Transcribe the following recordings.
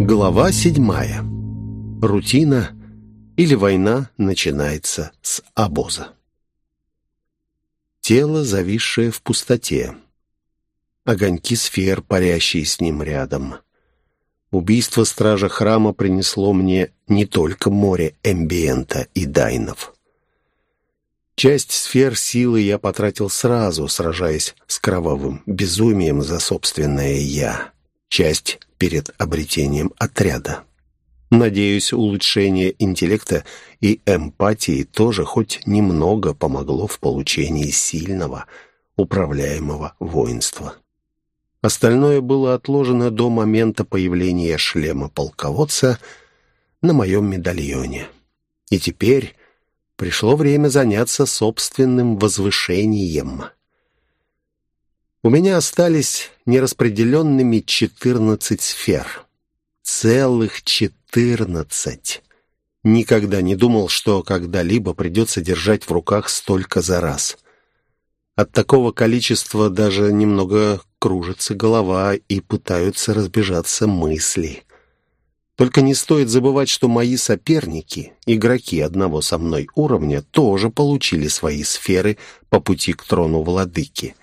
Глава седьмая. Рутина или война начинается с обоза. Тело, зависшее в пустоте. Огоньки сфер, парящие с ним рядом. Убийство стража храма принесло мне не только море эмбиента и дайнов. Часть сфер силы я потратил сразу, сражаясь с кровавым безумием за собственное «я». Часть перед обретением отряда. Надеюсь, улучшение интеллекта и эмпатии тоже хоть немного помогло в получении сильного, управляемого воинства. Остальное было отложено до момента появления шлема полководца на моем медальоне. И теперь пришло время заняться собственным возвышением. У меня остались нераспределенными четырнадцать сфер. Целых четырнадцать. Никогда не думал, что когда-либо придется держать в руках столько за раз. От такого количества даже немного кружится голова и пытаются разбежаться мысли. Только не стоит забывать, что мои соперники, игроки одного со мной уровня, тоже получили свои сферы по пути к трону владыки.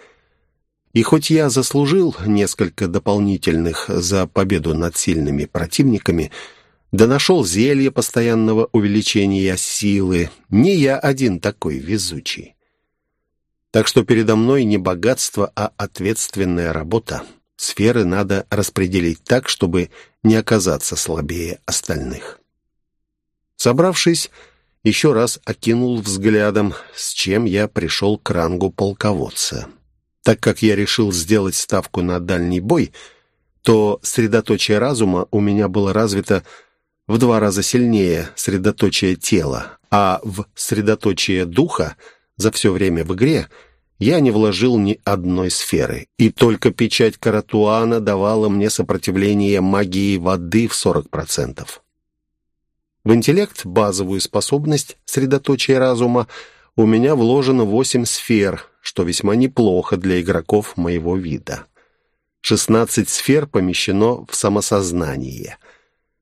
И хоть я заслужил несколько дополнительных за победу над сильными противниками, да нашел зелье постоянного увеличения силы, не я один такой везучий. Так что передо мной не богатство, а ответственная работа. Сферы надо распределить так, чтобы не оказаться слабее остальных. Собравшись, еще раз окинул взглядом, с чем я пришел к рангу полководца. Так как я решил сделать ставку на дальний бой, то средоточие разума у меня было развито в два раза сильнее средоточия тела, а в средоточие духа за все время в игре – я не вложил ни одной сферы, и только печать Каратуана давала мне сопротивление магии воды в 40%. В интеллект, базовую способность средоточия разума, у меня вложено 8 сфер, что весьма неплохо для игроков моего вида. 16 сфер помещено в самосознание.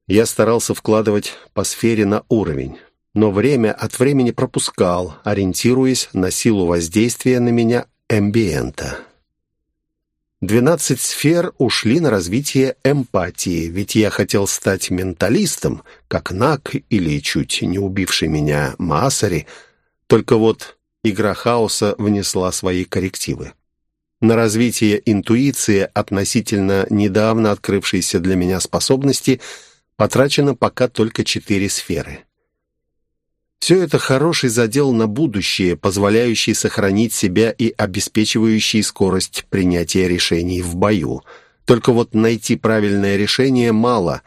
Я старался вкладывать по сфере на уровень но время от времени пропускал, ориентируясь на силу воздействия на меня эмбиента. Двенадцать сфер ушли на развитие эмпатии, ведь я хотел стать менталистом, как Нак или чуть не убивший меня Маасари, только вот игра хаоса внесла свои коррективы. На развитие интуиции относительно недавно открывшейся для меня способности потрачено пока только четыре сферы – все это хороший задел на будущее, позволяющий сохранить себя и обеспечивающий скорость принятия решений в бою. Только вот найти правильное решение мало,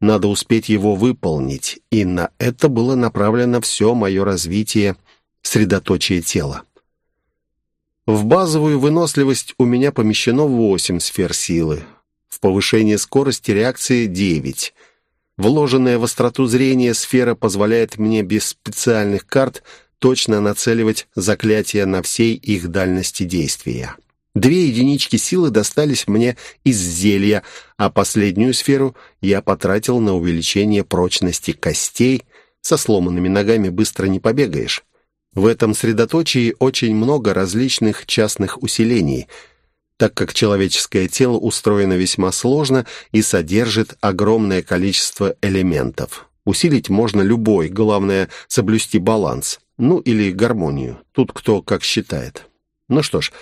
надо успеть его выполнить, и на это было направлено все мое развитие, средоточие тела. В базовую выносливость у меня помещено 8 сфер силы, в повышение скорости реакции 9 – Вложенная в остроту зрения сфера позволяет мне без специальных карт точно нацеливать заклятия на всей их дальности действия. Две единички силы достались мне из зелья, а последнюю сферу я потратил на увеличение прочности костей. Со сломанными ногами быстро не побегаешь. В этом средоточии очень много различных частных усилений – так как человеческое тело устроено весьма сложно и содержит огромное количество элементов. Усилить можно любой, главное – соблюсти баланс. Ну, или гармонию. Тут кто как считает. Ну что ж,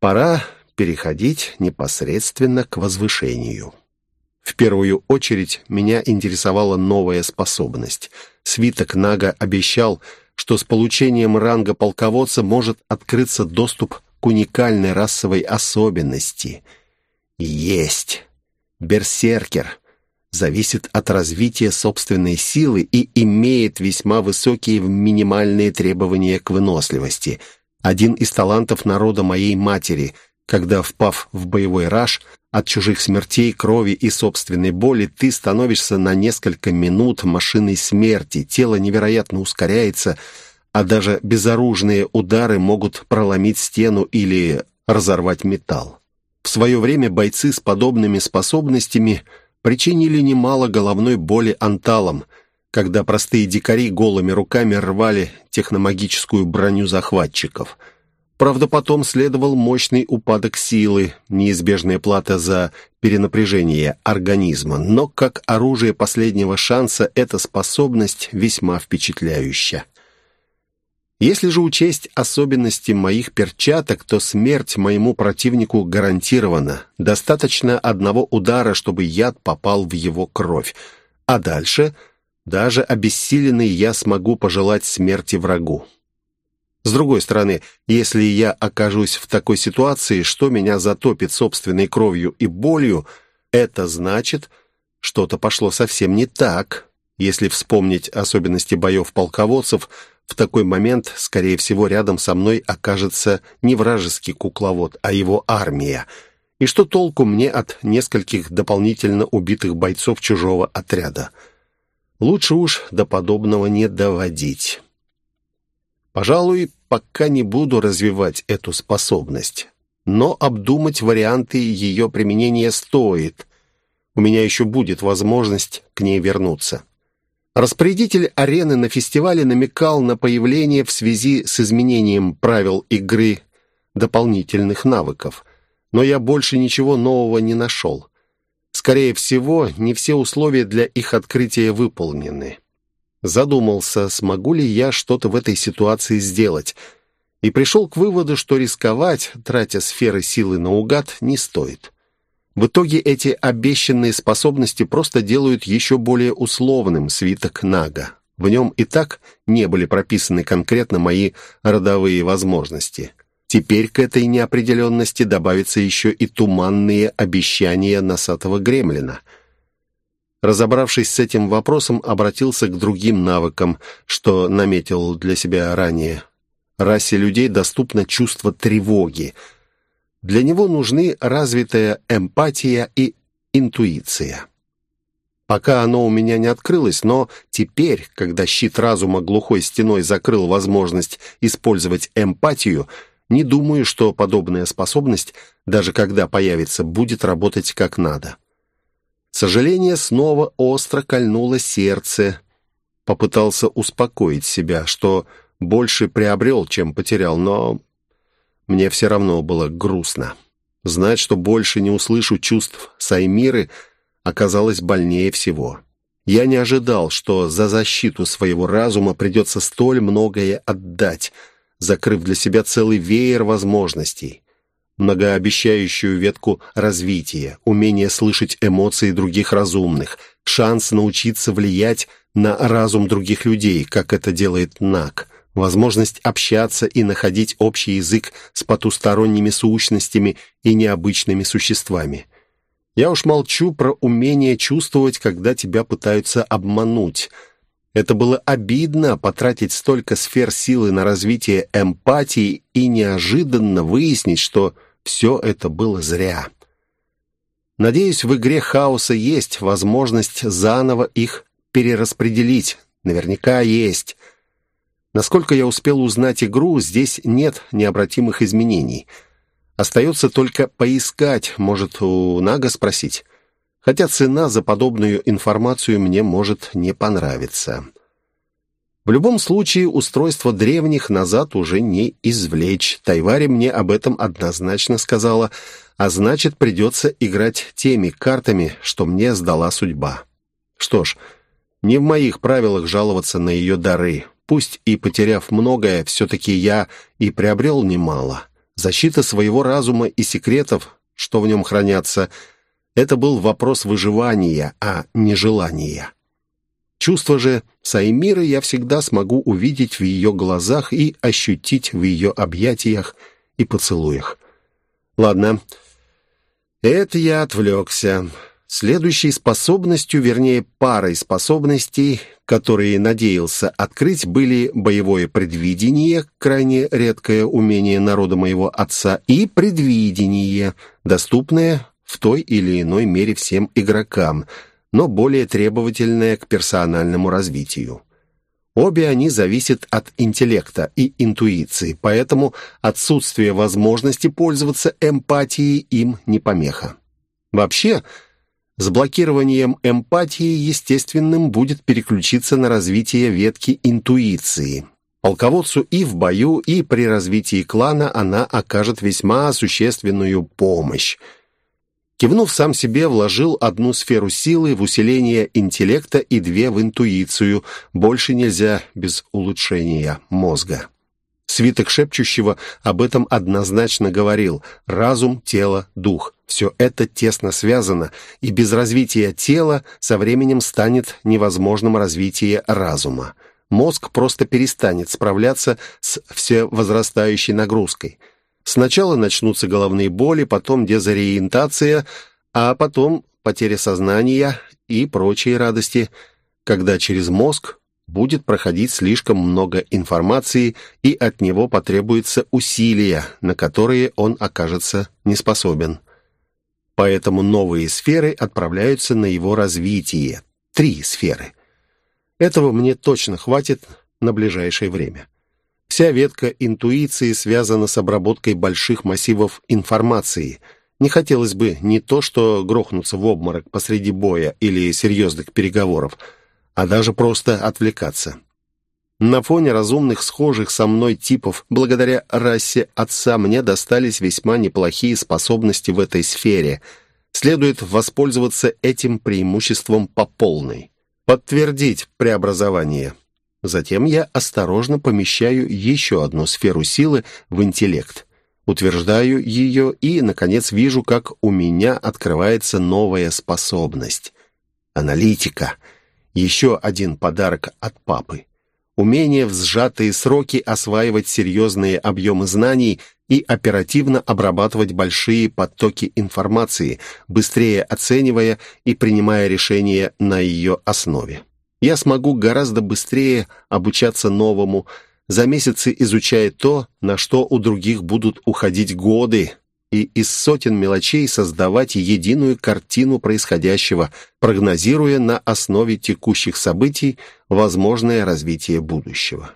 пора переходить непосредственно к возвышению. В первую очередь меня интересовала новая способность. Свиток Нага обещал, что с получением ранга полководца может открыться доступ уникальной расовой особенности. Есть. Берсеркер зависит от развития собственной силы и имеет весьма высокие минимальные требования к выносливости. Один из талантов народа моей матери, когда, впав в боевой раж, от чужих смертей, крови и собственной боли ты становишься на несколько минут машиной смерти, тело невероятно ускоряется – а даже безоружные удары могут проломить стену или разорвать металл. В свое время бойцы с подобными способностями причинили немало головной боли анталам, когда простые дикари голыми руками рвали техномагическую броню захватчиков. Правда, потом следовал мощный упадок силы, неизбежная плата за перенапряжение организма, но как оружие последнего шанса эта способность весьма впечатляющая. Если же учесть особенности моих перчаток, то смерть моему противнику гарантирована. Достаточно одного удара, чтобы яд попал в его кровь. А дальше, даже обессиленный, я смогу пожелать смерти врагу. С другой стороны, если я окажусь в такой ситуации, что меня затопит собственной кровью и болью, это значит, что-то пошло совсем не так. Если вспомнить особенности боев полководцев – в такой момент, скорее всего, рядом со мной окажется не вражеский кукловод, а его армия. И что толку мне от нескольких дополнительно убитых бойцов чужого отряда? Лучше уж до подобного не доводить. Пожалуй, пока не буду развивать эту способность. Но обдумать варианты ее применения стоит. У меня еще будет возможность к ней вернуться. Распорядитель арены на фестивале намекал на появление в связи с изменением правил игры дополнительных навыков, но я больше ничего нового не нашел. Скорее всего, не все условия для их открытия выполнены. Задумался, смогу ли я что-то в этой ситуации сделать, и пришел к выводу, что рисковать, тратя сферы силы наугад, не стоит. В итоге эти обещанные способности просто делают еще более условным свиток Нага. В нем и так не были прописаны конкретно мои родовые возможности. Теперь к этой неопределенности добавятся еще и туманные обещания носатого гремлина. Разобравшись с этим вопросом, обратился к другим навыкам, что наметил для себя ранее. Расе людей доступно чувство тревоги — для него нужны развитая эмпатия и интуиция. Пока оно у меня не открылось, но теперь, когда щит разума глухой стеной закрыл возможность использовать эмпатию, не думаю, что подобная способность, даже когда появится, будет работать как надо. Сожаление снова остро кольнуло сердце. Попытался успокоить себя, что больше приобрел, чем потерял, но мне все равно было грустно. Знать, что больше не услышу чувств Саймиры, оказалось больнее всего. Я не ожидал, что за защиту своего разума придется столь многое отдать, закрыв для себя целый веер возможностей. Многообещающую ветку развития, умение слышать эмоции других разумных, шанс научиться влиять на разум других людей, как это делает Нак — возможность общаться и находить общий язык с потусторонними сущностями и необычными существами. Я уж молчу про умение чувствовать, когда тебя пытаются обмануть. Это было обидно потратить столько сфер силы на развитие эмпатии и неожиданно выяснить, что все это было зря. Надеюсь, в игре хаоса есть возможность заново их перераспределить. Наверняка есть. Насколько я успел узнать игру, здесь нет необратимых изменений. Остается только поискать, может, у Нага спросить. Хотя цена за подобную информацию мне может не понравиться. В любом случае, устройство древних назад уже не извлечь. Тайвари мне об этом однозначно сказала, а значит, придется играть теми картами, что мне сдала судьба. Что ж, не в моих правилах жаловаться на ее дары. Пусть и потеряв многое, все-таки я и приобрел немало. Защита своего разума и секретов, что в нем хранятся, это был вопрос выживания, а не желания. Чувство же Саймиры я всегда смогу увидеть в ее глазах и ощутить в ее объятиях и поцелуях. Ладно, это я отвлекся. Следующей способностью, вернее, парой способностей, которые надеялся открыть, были боевое предвидение, крайне редкое умение народа моего отца, и предвидение, доступное в той или иной мере всем игрокам, но более требовательное к персональному развитию. Обе они зависят от интеллекта и интуиции, поэтому отсутствие возможности пользоваться эмпатией им не помеха. Вообще, С блокированием эмпатии естественным будет переключиться на развитие ветки интуиции. Полководцу и в бою, и при развитии клана она окажет весьма существенную помощь. Кивнув сам себе, вложил одну сферу силы в усиление интеллекта и две в интуицию. Больше нельзя без улучшения мозга. Свиток шепчущего об этом однозначно говорил. Разум, тело, дух. Все это тесно связано, и без развития тела со временем станет невозможным развитие разума. Мозг просто перестанет справляться с всевозрастающей нагрузкой. Сначала начнутся головные боли, потом дезориентация, а потом потеря сознания и прочие радости, когда через мозг будет проходить слишком много информации, и от него потребуется усилия, на которые он окажется не способен. Поэтому новые сферы отправляются на его развитие. Три сферы. Этого мне точно хватит на ближайшее время. Вся ветка интуиции связана с обработкой больших массивов информации. Не хотелось бы не то, что грохнуться в обморок посреди боя или серьезных переговоров – а даже просто отвлекаться. На фоне разумных, схожих со мной типов, благодаря расе отца, мне достались весьма неплохие способности в этой сфере. Следует воспользоваться этим преимуществом по полной. Подтвердить преобразование. Затем я осторожно помещаю еще одну сферу силы в интеллект. Утверждаю ее и, наконец, вижу, как у меня открывается новая способность. Аналитика — еще один подарок от папы. Умение в сжатые сроки осваивать серьезные объемы знаний и оперативно обрабатывать большие потоки информации, быстрее оценивая и принимая решения на ее основе. Я смогу гораздо быстрее обучаться новому, за месяцы изучая то, на что у других будут уходить годы, и из сотен мелочей создавать единую картину происходящего, прогнозируя на основе текущих событий возможное развитие будущего.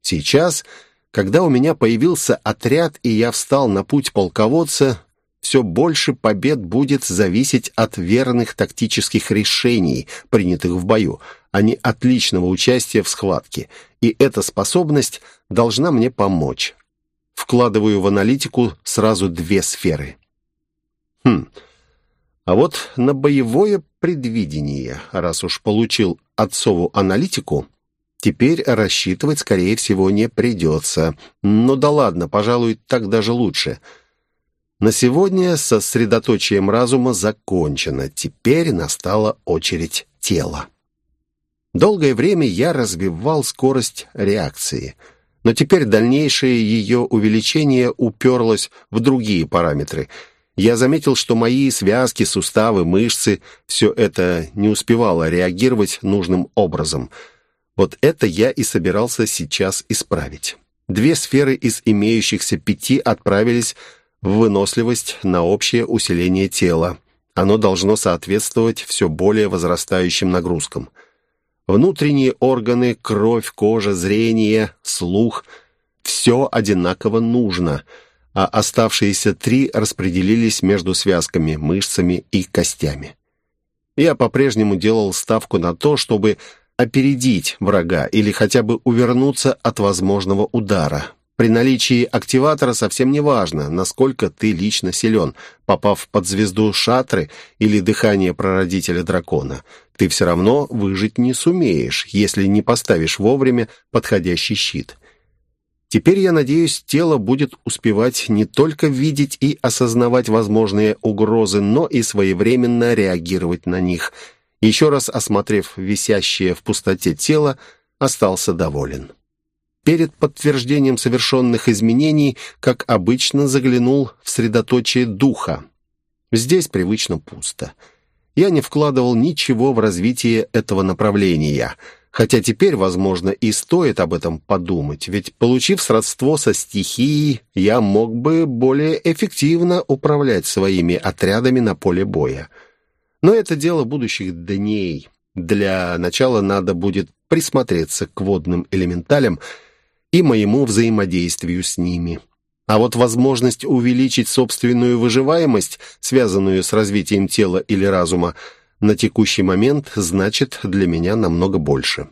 Сейчас, когда у меня появился отряд и я встал на путь полководца, все больше побед будет зависеть от верных тактических решений, принятых в бою, а не от личного участия в схватке, и эта способность должна мне помочь вкладываю в аналитику сразу две сферы. Хм, а вот на боевое предвидение, раз уж получил отцову аналитику, теперь рассчитывать, скорее всего, не придется. Ну да ладно, пожалуй, так даже лучше. На сегодня сосредоточием разума закончено. Теперь настала очередь тела. Долгое время я развивал скорость реакции — но теперь дальнейшее ее увеличение уперлось в другие параметры. Я заметил, что мои связки, суставы, мышцы – все это не успевало реагировать нужным образом. Вот это я и собирался сейчас исправить. Две сферы из имеющихся пяти отправились выносливость на общее усиление тела. Оно должно соответствовать все более возрастающим нагрузкам – Внутренние органы, кровь, кожа, зрение, слух – все одинаково нужно, а оставшиеся три распределились между связками, мышцами и костями. Я по-прежнему делал ставку на то, чтобы опередить врага или хотя бы увернуться от возможного удара. При наличии активатора совсем не важно, насколько ты лично силен. Попав под звезду шатры или дыхание прародителя дракона, ты все равно выжить не сумеешь, если не поставишь вовремя подходящий щит. Теперь, я надеюсь, тело будет успевать не только видеть и осознавать возможные угрозы, но и своевременно реагировать на них. Еще раз осмотрев висящее в пустоте тело, остался доволен. Перед подтверждением совершенных изменений, как обычно, заглянул в средоточие духа. Здесь привычно пусто. Я не вкладывал ничего в развитие этого направления, хотя теперь, возможно, и стоит об этом подумать, ведь, получив сродство со стихией, я мог бы более эффективно управлять своими отрядами на поле боя. Но это дело будущих дней. Для начала надо будет присмотреться к водным элементалям, и моему взаимодействию с ними. А вот возможность увеличить собственную выживаемость, связанную с развитием тела или разума, на текущий момент значит для меня намного больше.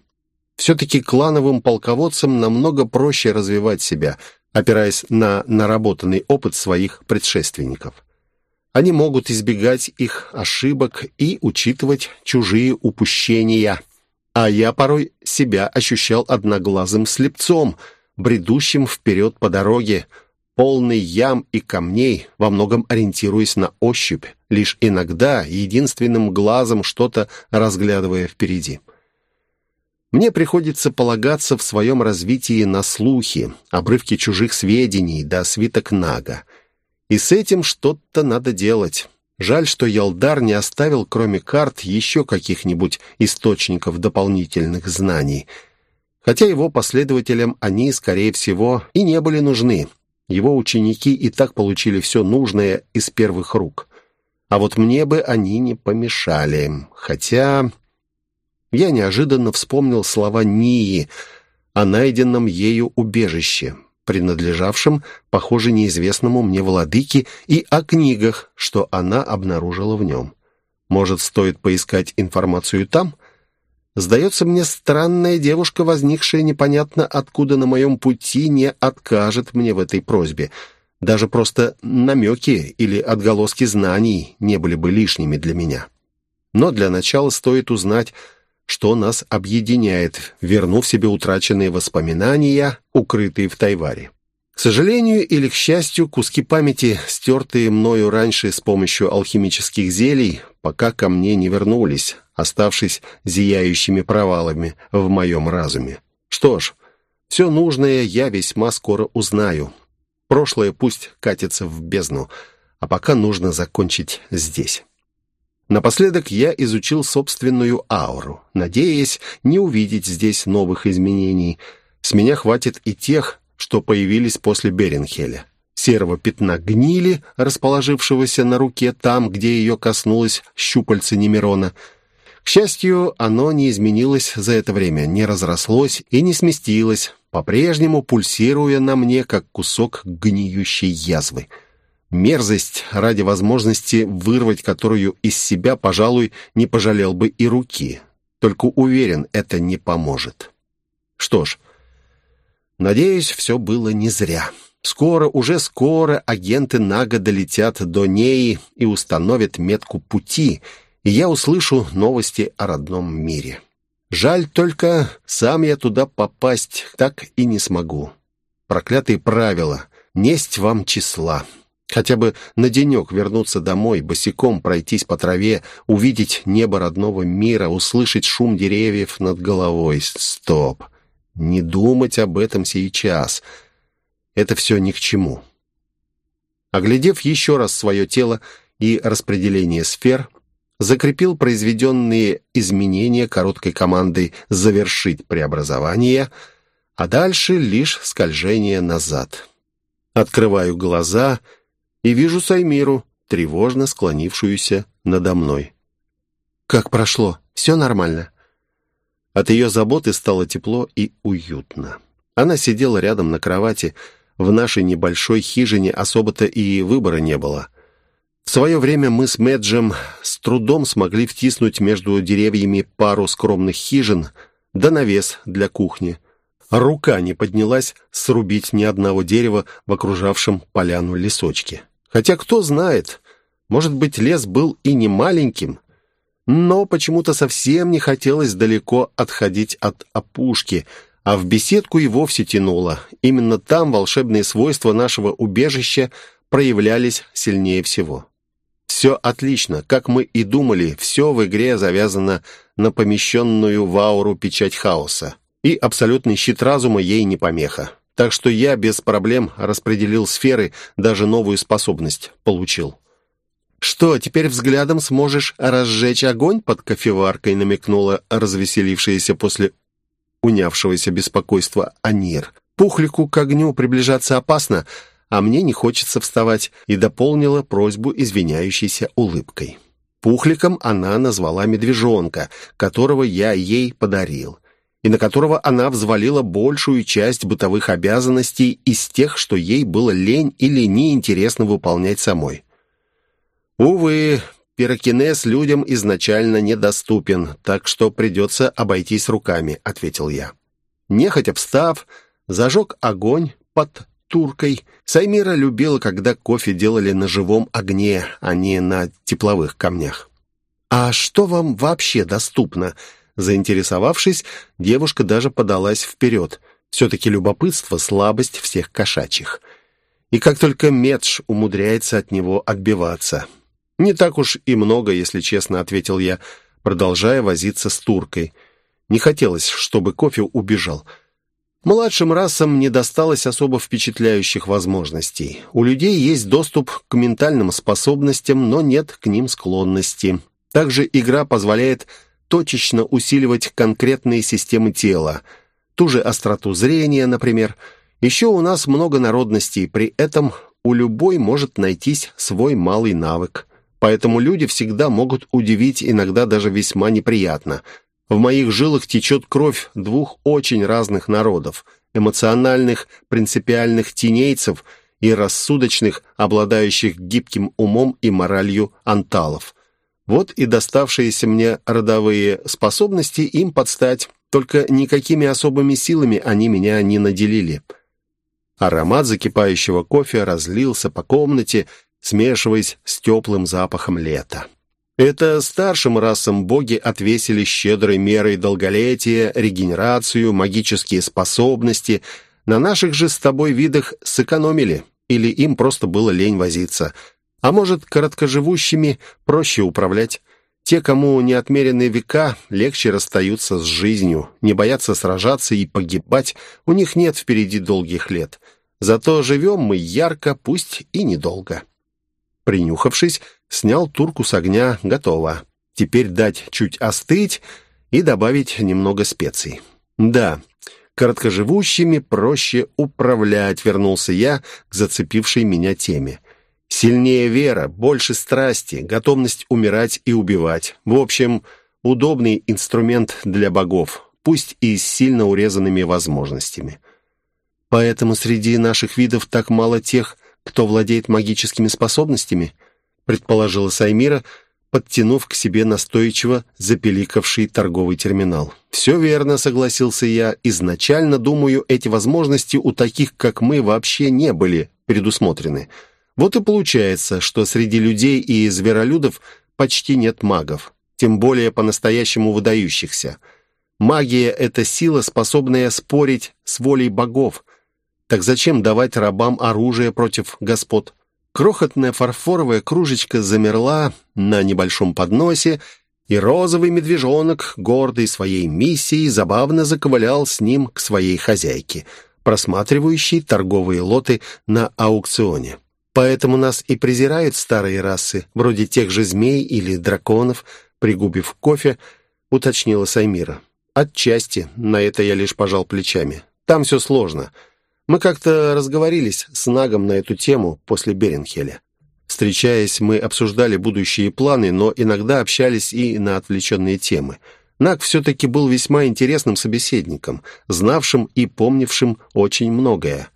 Все-таки клановым полководцам намного проще развивать себя, опираясь на наработанный опыт своих предшественников. Они могут избегать их ошибок и учитывать чужие упущения. А я порой себя ощущал одноглазым слепцом, бредущим вперед по дороге, полный ям и камней, во многом ориентируясь на ощупь, лишь иногда единственным глазом что-то разглядывая впереди. Мне приходится полагаться в своем развитии на слухи, обрывки чужих сведений да свиток Нага. И с этим что-то надо делать. Жаль, что Ялдар не оставил, кроме карт, еще каких-нибудь источников дополнительных знаний. Хотя его последователям они, скорее всего, и не были нужны. Его ученики и так получили все нужное из первых рук. А вот мне бы они не помешали. Хотя я неожиданно вспомнил слова Нии о найденном ею убежище, принадлежавшем, похоже, неизвестному мне владыке, и о книгах, что она обнаружила в нем. Может, стоит поискать информацию там? Сдается мне, странная девушка, возникшая непонятно откуда на моем пути, не откажет мне в этой просьбе. Даже просто намеки или отголоски знаний не были бы лишними для меня. Но для начала стоит узнать, что нас объединяет, вернув себе утраченные воспоминания, укрытые в Тайваре. К сожалению или к счастью, куски памяти, стертые мною раньше с помощью алхимических зелий, пока ко мне не вернулись, оставшись зияющими провалами в моем разуме. Что ж, все нужное я весьма скоро узнаю. Прошлое пусть катится в бездну, а пока нужно закончить здесь. Напоследок я изучил собственную ауру, надеясь не увидеть здесь новых изменений. С меня хватит и тех, что появились после Беренхеля. Серого пятна гнили, расположившегося на руке там, где ее коснулось щупальце Немирона. К счастью, оно не изменилось за это время, не разрослось и не сместилось, по-прежнему пульсируя на мне, как кусок гниющей язвы. Мерзость ради возможности вырвать которую из себя, пожалуй, не пожалел бы и руки. Только уверен, это не поможет. Что ж, надеюсь, все было не зря. Скоро, уже скоро агенты Нага долетят до Неи и установят метку пути, и я услышу новости о родном мире. Жаль только, сам я туда попасть так и не смогу. Проклятые правила. Несть вам числа. Хотя бы на денек вернуться домой, босиком пройтись по траве, увидеть небо родного мира, услышать шум деревьев над головой. Стоп! Не думать об этом сейчас. Это все ни к чему. Оглядев еще раз свое тело и распределение сфер, закрепил произведенные изменения короткой командой «Завершить преобразование», а дальше лишь скольжение назад. Открываю глаза — и вижу Саймиру, тревожно склонившуюся надо мной. «Как прошло? Все нормально?» От ее заботы стало тепло и уютно. Она сидела рядом на кровати. В нашей небольшой хижине особо-то и выбора не было. В свое время мы с Меджем с трудом смогли втиснуть между деревьями пару скромных хижин да навес для кухни. Рука не поднялась срубить ни одного дерева в окружавшем поляну лесочке. Хотя кто знает, может быть, лес был и не маленьким, но почему-то совсем не хотелось далеко отходить от опушки, а в беседку и вовсе тянуло. Именно там волшебные свойства нашего убежища проявлялись сильнее всего. Все отлично, как мы и думали, все в игре завязано на помещенную в ауру печать хаоса. И абсолютный щит разума ей не помеха. Так что я без проблем распределил сферы, даже новую способность получил. «Что, теперь взглядом сможешь разжечь огонь под кофеваркой?» намекнула развеселившаяся после унявшегося беспокойства Анир. «Пухлику к огню приближаться опасно, а мне не хочется вставать», и дополнила просьбу извиняющейся улыбкой. Пухликом она назвала медвежонка, которого я ей подарил. И на которого она взвалила большую часть бытовых обязанностей из тех, что ей было лень или неинтересно выполнять самой. Увы, пирокинез людям изначально недоступен, так что придется обойтись руками», — ответил я. Нехотя встав, зажег огонь под туркой. Саймира любила, когда кофе делали на живом огне, а не на тепловых камнях. «А что вам вообще доступно?» Заинтересовавшись, девушка даже подалась вперед. Все-таки любопытство — слабость всех кошачьих. И как только Медж умудряется от него отбиваться. «Не так уж и много, если честно», — ответил я, продолжая возиться с туркой. Не хотелось, чтобы кофе убежал. Младшим расам не досталось особо впечатляющих возможностей. У людей есть доступ к ментальным способностям, но нет к ним склонности. Также игра позволяет точечно усиливать конкретные системы тела, ту же остроту зрения, например. Еще у нас много народностей, при этом у любой может найтись свой малый навык. Поэтому люди всегда могут удивить, иногда даже весьма неприятно – в моих жилах течет кровь двух очень разных народов – эмоциональных, принципиальных тенейцев и рассудочных, обладающих гибким умом и моралью анталов. Вот и доставшиеся мне родовые способности им подстать, только никакими особыми силами они меня не наделили. Аромат закипающего кофе разлился по комнате, смешиваясь с теплым запахом лета. Это старшим расам боги отвесили щедрой мерой долголетия, регенерацию, магические способности. На наших же с тобой видах сэкономили, или им просто было лень возиться. А может, короткоживущими проще управлять. Те, кому не отмерены века, легче расстаются с жизнью, не боятся сражаться и погибать, у них нет впереди долгих лет. Зато живем мы ярко, пусть и недолго. Принюхавшись, снял турку с огня, готово. Теперь дать чуть остыть и добавить немного специй. Да, короткоживущими проще управлять, вернулся я к зацепившей меня теме. Сильнее вера, больше страсти, готовность умирать и убивать. В общем, удобный инструмент для богов, пусть и с сильно урезанными возможностями. Поэтому среди наших видов так мало тех, кто владеет магическими способностями?» предположила Саймира, подтянув к себе настойчиво запеликавший торговый терминал. «Все верно», — согласился я. «Изначально, думаю, эти возможности у таких, как мы, вообще не были предусмотрены. Вот и получается, что среди людей и зверолюдов почти нет магов, тем более по-настоящему выдающихся. Магия — это сила, способная спорить с волей богов, так зачем давать рабам оружие против господ? Крохотная фарфоровая кружечка замерла на небольшом подносе, и розовый медвежонок, гордый своей миссией, забавно заковылял с ним к своей хозяйке, просматривающей торговые лоты на аукционе. Поэтому нас и презирают старые расы, вроде тех же змей или драконов, пригубив кофе, уточнила Саймира. Отчасти, на это я лишь пожал плечами. Там все сложно — мы как-то разговорились с Нагом на эту тему после Беренхеля. Встречаясь, мы обсуждали будущие планы, но иногда общались и на отвлеченные темы. Наг все-таки был весьма интересным собеседником, знавшим и помнившим очень многое.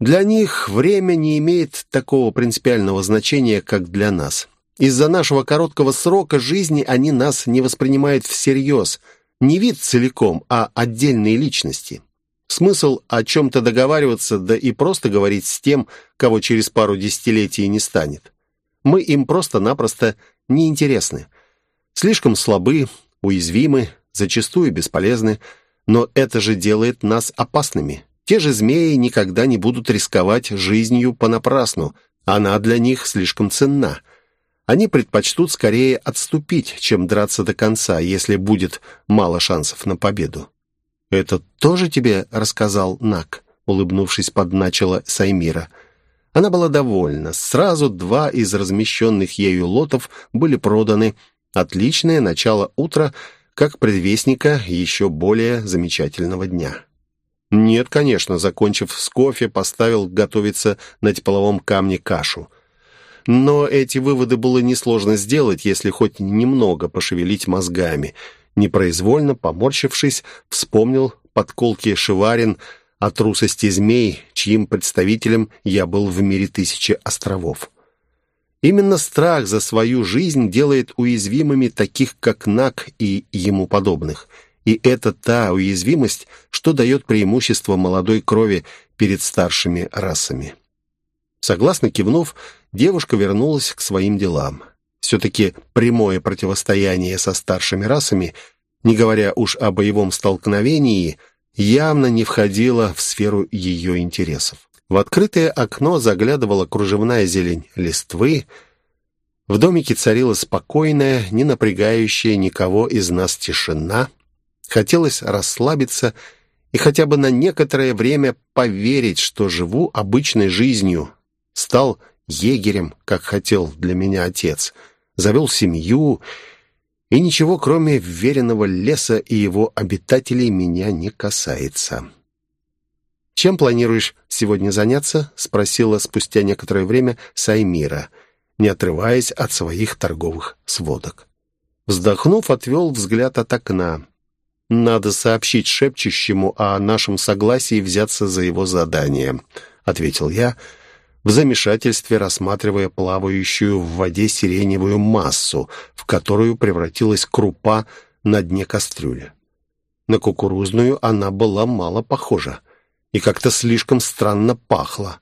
Для них время не имеет такого принципиального значения, как для нас. Из-за нашего короткого срока жизни они нас не воспринимают всерьез. Не вид целиком, а отдельные личности. Смысл о чем-то договариваться, да и просто говорить с тем, кого через пару десятилетий не станет. Мы им просто-напросто неинтересны. Слишком слабы, уязвимы, зачастую бесполезны, но это же делает нас опасными. Те же змеи никогда не будут рисковать жизнью понапрасну, она для них слишком ценна. Они предпочтут скорее отступить, чем драться до конца, если будет мало шансов на победу. «Это тоже тебе рассказал Нак?» Улыбнувшись, подначила Саймира. Она была довольна. Сразу два из размещенных ею лотов были проданы. Отличное начало утра, как предвестника еще более замечательного дня. Нет, конечно, закончив с кофе, поставил готовиться на тепловом камне кашу. Но эти выводы было несложно сделать, если хоть немного пошевелить мозгами — Непроизвольно, поморщившись, вспомнил подколки Шиварин о трусости змей, чьим представителем я был в мире тысячи островов. Именно страх за свою жизнь делает уязвимыми таких, как Нак и ему подобных. И это та уязвимость, что дает преимущество молодой крови перед старшими расами. Согласно кивнув, девушка вернулась к своим делам. Все-таки прямое противостояние со старшими расами, не говоря уж о боевом столкновении, явно не входило в сферу ее интересов. В открытое окно заглядывала кружевная зелень листвы. В домике царила спокойная, не напрягающая никого из нас тишина. Хотелось расслабиться и хотя бы на некоторое время поверить, что живу обычной жизнью. Стал егерем, как хотел для меня отец. Завел семью, и ничего, кроме веренного леса и его обитателей, меня не касается. «Чем планируешь сегодня заняться?» — спросила спустя некоторое время Саймира, не отрываясь от своих торговых сводок. Вздохнув, отвел взгляд от окна. «Надо сообщить шепчущему о нашем согласии взяться за его задание», — ответил я, в замешательстве рассматривая плавающую в воде сиреневую массу, в которую превратилась крупа на дне кастрюли. На кукурузную она была мало похожа и как-то слишком странно пахло.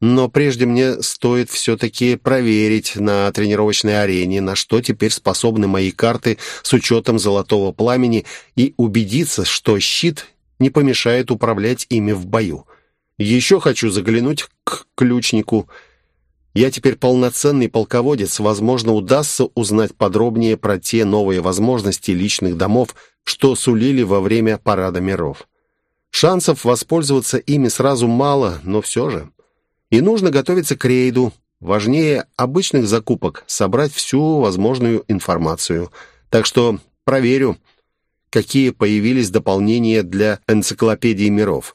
Но прежде мне стоит все-таки проверить на тренировочной арене, на что теперь способны мои карты с учетом золотого пламени, и убедиться, что щит не помешает управлять ими в бою. Еще хочу заглянуть к ключнику. Я теперь полноценный полководец. Возможно, удастся узнать подробнее про те новые возможности личных домов, что сулили во время парада миров. Шансов воспользоваться ими сразу мало, но все же. И нужно готовиться к рейду. Важнее обычных закупок — собрать всю возможную информацию. Так что проверю, какие появились дополнения для энциклопедии миров.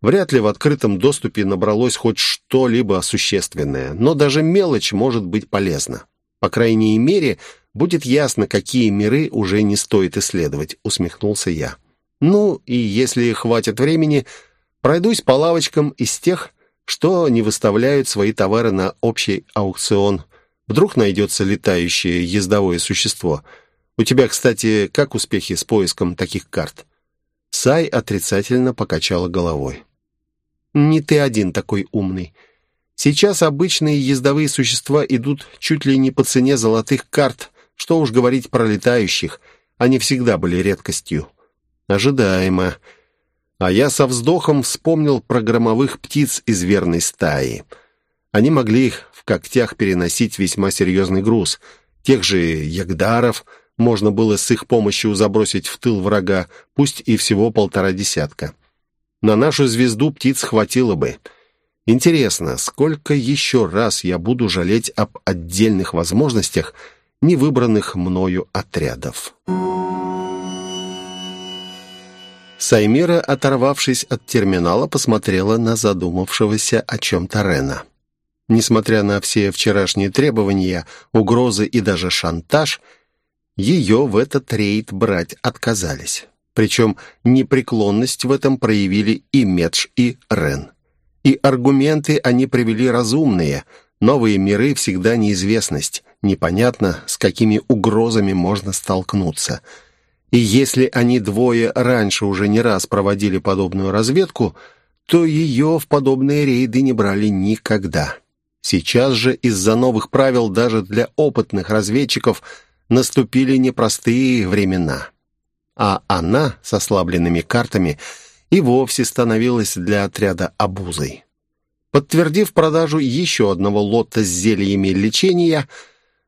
Вряд ли в открытом доступе набралось хоть что-либо существенное, но даже мелочь может быть полезна. По крайней мере, будет ясно, какие миры уже не стоит исследовать, усмехнулся я. Ну, и если хватит времени, пройдусь по лавочкам из тех, что не выставляют свои товары на общий аукцион. Вдруг найдется летающее ездовое существо. У тебя, кстати, как успехи с поиском таких карт?» Сай отрицательно покачала головой. «Не ты один такой умный. Сейчас обычные ездовые существа идут чуть ли не по цене золотых карт. Что уж говорить про летающих. Они всегда были редкостью. Ожидаемо. А я со вздохом вспомнил про громовых птиц из верной стаи. Они могли их в когтях переносить весьма серьезный груз. Тех же ягдаров можно было с их помощью забросить в тыл врага, пусть и всего полтора десятка. На нашу звезду птиц хватило бы. Интересно, сколько еще раз я буду жалеть об отдельных возможностях невыбранных мною отрядов?» Саймира, оторвавшись от терминала, посмотрела на задумавшегося о чем-то Рена. Несмотря на все вчерашние требования, угрозы и даже шантаж, ее в этот рейд брать отказались. Причем непреклонность в этом проявили и Медж, и Рен. И аргументы они привели разумные. Новые миры всегда неизвестность. Непонятно, с какими угрозами можно столкнуться – и если они двое раньше уже не раз проводили подобную разведку, то ее в подобные рейды не брали никогда. Сейчас же из-за новых правил даже для опытных разведчиков наступили непростые времена. А она с ослабленными картами и вовсе становилась для отряда обузой. Подтвердив продажу еще одного лота с зельями лечения,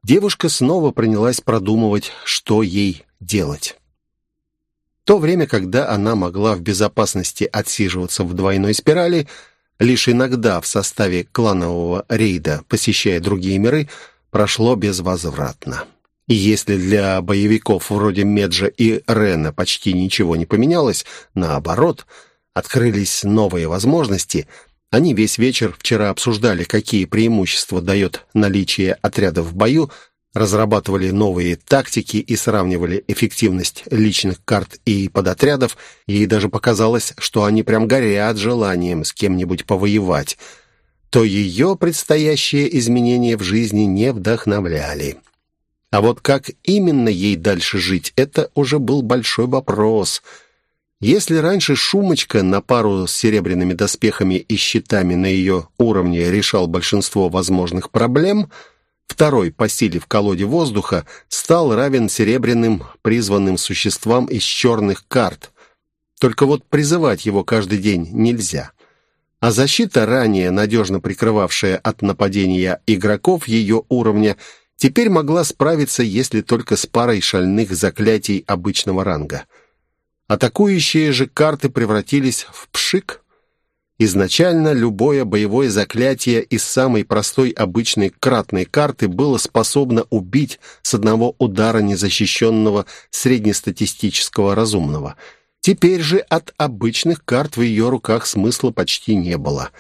девушка снова принялась продумывать, что ей делать то время, когда она могла в безопасности отсиживаться в двойной спирали, лишь иногда в составе кланового рейда, посещая другие миры, прошло безвозвратно. И если для боевиков вроде Меджа и Рена почти ничего не поменялось, наоборот, открылись новые возможности, они весь вечер вчера обсуждали, какие преимущества дает наличие отряда в бою, разрабатывали новые тактики и сравнивали эффективность личных карт и подотрядов, ей даже показалось, что они прям горят желанием с кем-нибудь повоевать, то ее предстоящие изменения в жизни не вдохновляли. А вот как именно ей дальше жить, это уже был большой вопрос – если раньше Шумочка на пару с серебряными доспехами и щитами на ее уровне решал большинство возможных проблем, второй по силе в колоде воздуха стал равен серебряным призванным существам из черных карт. Только вот призывать его каждый день нельзя. А защита, ранее надежно прикрывавшая от нападения игроков ее уровня, теперь могла справиться, если только с парой шальных заклятий обычного ранга – Атакующие же карты превратились в пшик. Изначально любое боевое заклятие из самой простой обычной кратной карты было способно убить с одного удара незащищенного среднестатистического разумного. Теперь же от обычных карт в ее руках смысла почти не было.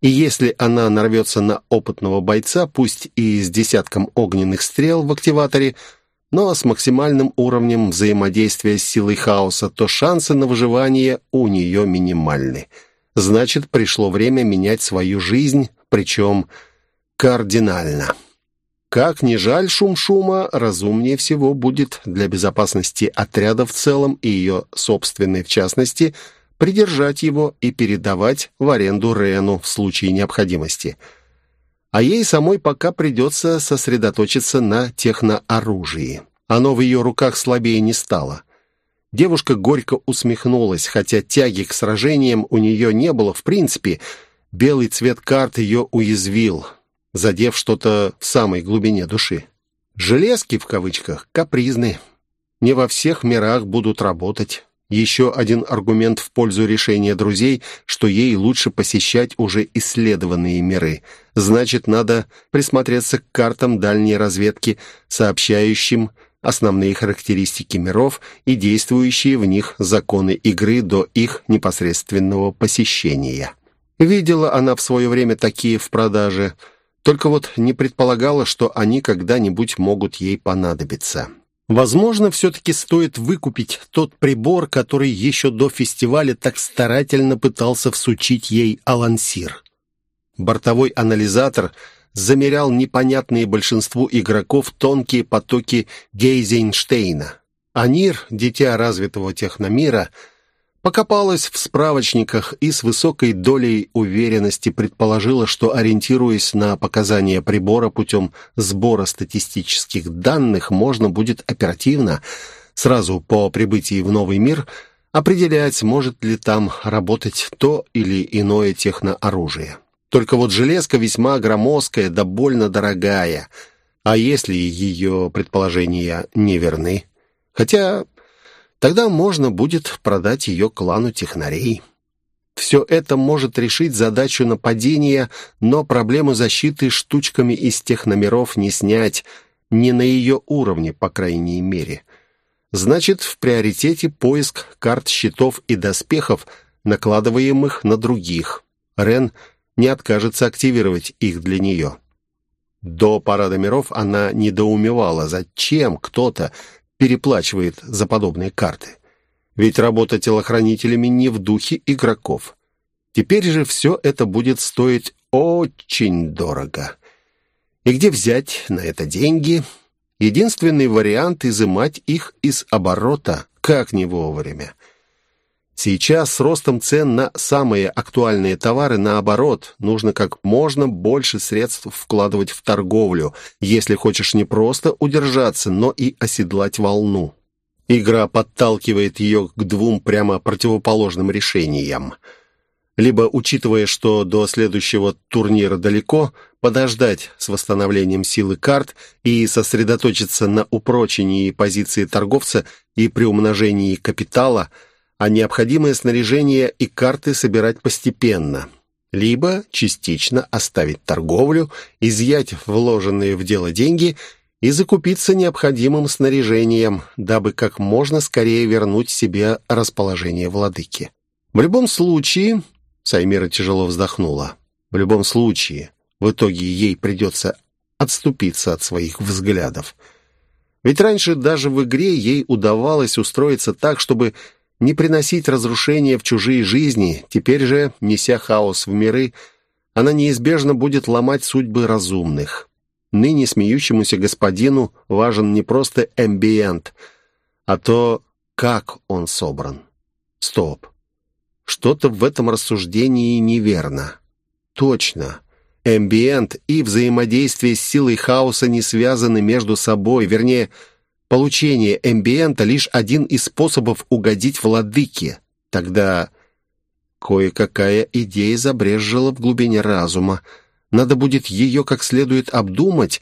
И если она нарвется на опытного бойца, пусть и с десятком огненных стрел в активаторе, но с максимальным уровнем взаимодействия с силой хаоса, то шансы на выживание у нее минимальны. Значит, пришло время менять свою жизнь, причем кардинально. Как ни жаль шум шума, разумнее всего будет для безопасности отряда в целом и ее собственной в частности, придержать его и передавать в аренду Рену в случае необходимости – а ей самой пока придется сосредоточиться на технооружии. Оно в ее руках слабее не стало. Девушка горько усмехнулась, хотя тяги к сражениям у нее не было в принципе. Белый цвет карт ее уязвил, задев что-то в самой глубине души. «Железки» в кавычках капризны. Не во всех мирах будут работать. Еще один аргумент в пользу решения друзей, что ей лучше посещать уже исследованные миры. Значит, надо присмотреться к картам дальней разведки, сообщающим основные характеристики миров и действующие в них законы игры до их непосредственного посещения. Видела она в свое время такие в продаже, только вот не предполагала, что они когда-нибудь могут ей понадобиться. Возможно, все-таки стоит выкупить тот прибор, который еще до фестиваля так старательно пытался всучить ей Алансир. Бортовой анализатор замерял непонятные большинству игроков тонкие потоки Гейзенштейна. Анир, дитя развитого техномира, Покопалась в справочниках и с высокой долей уверенности предположила, что, ориентируясь на показания прибора путем сбора статистических данных, можно будет оперативно, сразу по прибытии в новый мир, определять, может ли там работать то или иное технооружие. Только вот железка весьма громоздкая да больно дорогая. А если ее предположения неверны? Хотя Тогда можно будет продать ее клану технарей. Все это может решить задачу нападения, но проблему защиты штучками из тех номеров не снять, не на ее уровне, по крайней мере. Значит, в приоритете поиск карт щитов и доспехов, накладываемых на других. Рен не откажется активировать их для нее. До парада миров она недоумевала, зачем кто-то переплачивает за подобные карты. Ведь работа телохранителями не в духе игроков. Теперь же все это будет стоить очень дорого. И где взять на это деньги? Единственный вариант – изымать их из оборота, как не вовремя. Сейчас с ростом цен на самые актуальные товары, наоборот, нужно как можно больше средств вкладывать в торговлю, если хочешь не просто удержаться, но и оседлать волну. Игра подталкивает ее к двум прямо противоположным решениям. Либо, учитывая, что до следующего турнира далеко, подождать с восстановлением силы карт и сосредоточиться на упрочении позиции торговца и приумножении капитала – а необходимое снаряжение и карты собирать постепенно, либо частично оставить торговлю, изъять вложенные в дело деньги и закупиться необходимым снаряжением, дабы как можно скорее вернуть себе расположение владыки. В любом случае, Саймира тяжело вздохнула, в любом случае, в итоге ей придется отступиться от своих взглядов. Ведь раньше даже в игре ей удавалось устроиться так, чтобы не приносить разрушения в чужие жизни. Теперь же, неся хаос в миры, она неизбежно будет ломать судьбы разумных. Ныне смеющемуся господину важен не просто эмбиент, а то, как он собран. Стоп. Что-то в этом рассуждении неверно. Точно. Эмбиент и взаимодействие с силой хаоса не связаны между собой, вернее, получение эмбиента лишь один из способов угодить владыке. Тогда кое-какая идея забрежжила в глубине разума. Надо будет ее как следует обдумать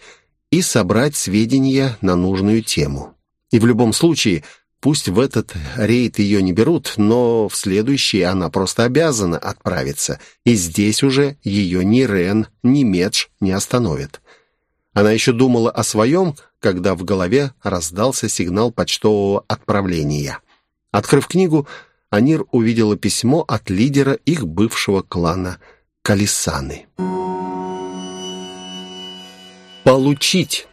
и собрать сведения на нужную тему. И в любом случае – Пусть в этот рейд ее не берут, но в следующий она просто обязана отправиться, и здесь уже ее ни Рен, ни Медж не остановят. Она еще думала о своем, когда в голове раздался сигнал почтового отправления. Открыв книгу, Анир увидела письмо от лидера их бывшего клана Калисаны. «Получить!»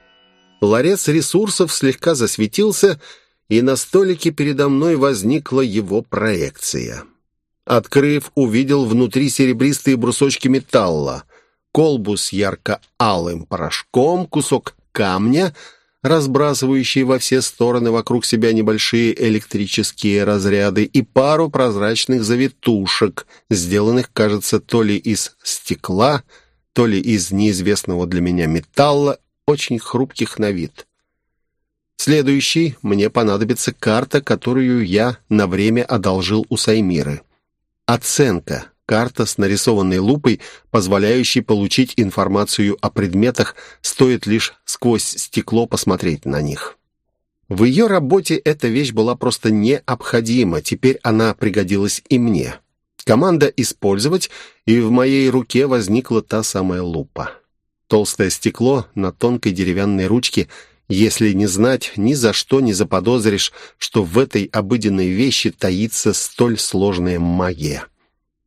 Ларец ресурсов слегка засветился, и на столике передо мной возникла его проекция. Открыв, увидел внутри серебристые брусочки металла, колбу с ярко-алым порошком, кусок камня, разбрасывающий во все стороны вокруг себя небольшие электрические разряды и пару прозрачных завитушек, сделанных, кажется, то ли из стекла, то ли из неизвестного для меня металла, очень хрупких на вид. Следующий мне понадобится карта, которую я на время одолжил у Саймиры. Оценка. Карта с нарисованной лупой, позволяющей получить информацию о предметах, стоит лишь сквозь стекло посмотреть на них. В ее работе эта вещь была просто необходима, теперь она пригодилась и мне. Команда «Использовать», и в моей руке возникла та самая лупа. Толстое стекло на тонкой деревянной ручке – если не знать, ни за что не заподозришь, что в этой обыденной вещи таится столь сложная магия.